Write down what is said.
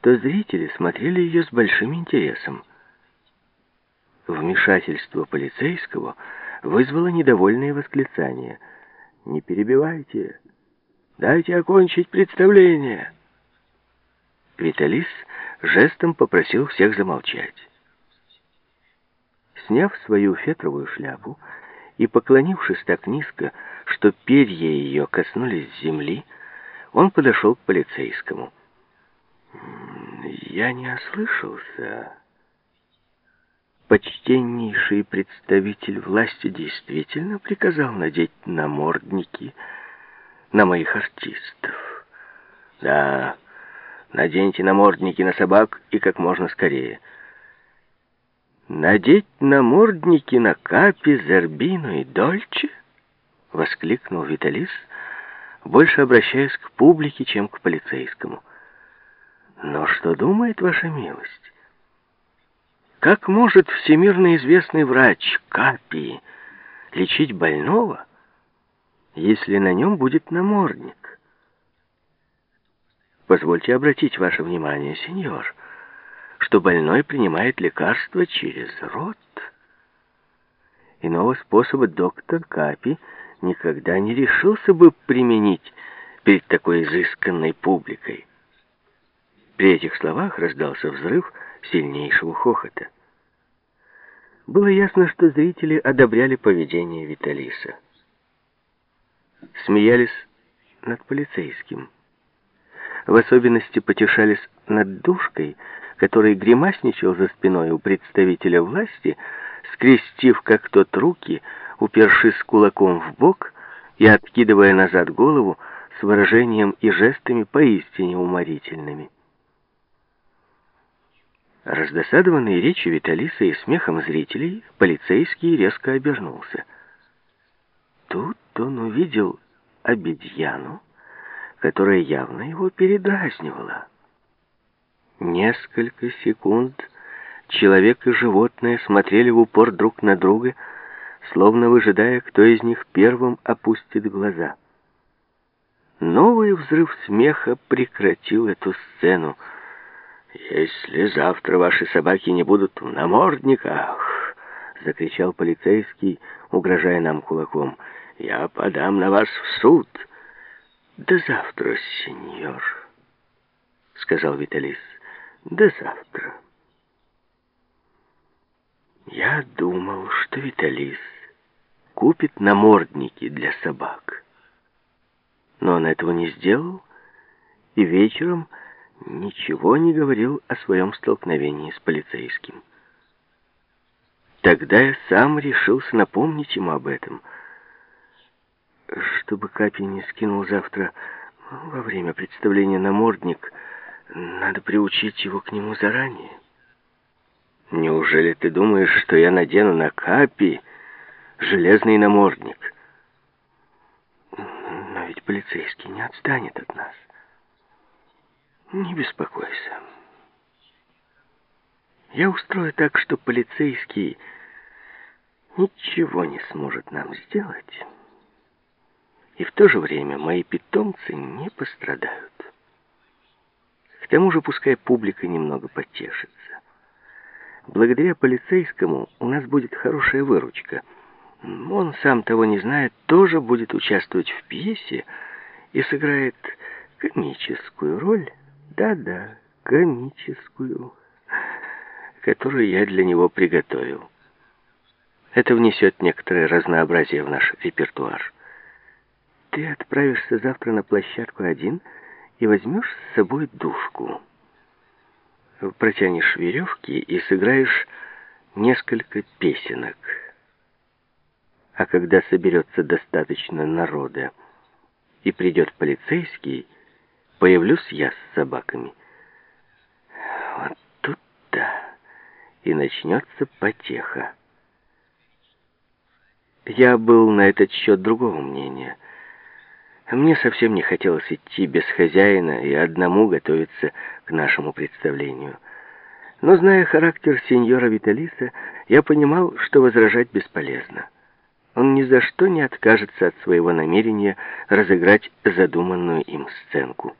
то зрители смотрели ее с большим интересом. Вмешательство полицейского вызвало недовольные восклицания. «Не перебивайте! Дайте окончить представление!» Виталис жестом попросил всех замолчать. Сняв свою фетровую шляпу и поклонившись так низко, что перья ее коснулись земли, он подошел к полицейскому. «Я не ослышался. Почтеннейший представитель власти действительно приказал надеть намордники на моих артистов. Да, наденьте намордники на собак и как можно скорее». «Надеть намордники на Капи, Зербину и Дольче?» — воскликнул Виталис, больше обращаясь к публике, чем к полицейскому. «Но что думает ваша милость? Как может всемирно известный врач Капи лечить больного, если на нем будет намордник?» «Позвольте обратить ваше внимание, сеньор» что больной принимает лекарство через рот. Иного способа доктор Капи никогда не решился бы применить перед такой изысканной публикой. При этих словах раздался взрыв сильнейшего хохота. Было ясно, что зрители одобряли поведение Виталиса. Смеялись над полицейским. В особенности потешались над душкой, который гримасничал за спиной у представителя власти, скрестив как тот руки, упершись кулаком в бок и откидывая назад голову с выражением и жестами поистине уморительными. Раздосадованный речью Виталиса и смехом зрителей, полицейский резко обернулся. Тут он увидел обезьяну, которая явно его передразнивала. Несколько секунд человек и животное смотрели в упор друг на друга, словно выжидая, кто из них первым опустит глаза. Новый взрыв смеха прекратил эту сцену. «Если завтра ваши собаки не будут в намордниках», — закричал полицейский, угрожая нам кулаком, — «я подам на вас в суд». «До завтра, сеньор», — сказал Виталис. До завтра. Я думал, что Виталис купит намордники для собак. Но он этого не сделал и вечером ничего не говорил о своем столкновении с полицейским. Тогда я сам решился напомнить ему об этом, чтобы Капи не скинул завтра во время представления намордник — надо приучить его к нему заранее. Неужели ты думаешь, что я надену на Капи железный намордник? Но ведь полицейский не отстанет от нас. Не беспокойся. Я устрою так, что полицейский ничего не сможет нам сделать. И в то же время мои питомцы не пострадают. К тому же пускай публика немного потешится. Благодаря полицейскому у нас будет хорошая выручка. Он, сам того не знает, тоже будет участвовать в пьесе и сыграет комическую роль. Да-да, комическую, которую я для него приготовил. Это внесет некоторое разнообразие в наш репертуар. Ты отправишься завтра на площадку один — и возьмешь с собой душку. Протянешь веревки и сыграешь несколько песенок. А когда соберется достаточно народа и придет полицейский, появлюсь я с собаками. Вот тут-то и начнется потеха. Я был на этот счет другого мнения — мне совсем не хотелось идти без хозяина и одному готовиться к нашему представлению. Но, зная характер сеньора Виталиса, я понимал, что возражать бесполезно. Он ни за что не откажется от своего намерения разыграть задуманную им сценку.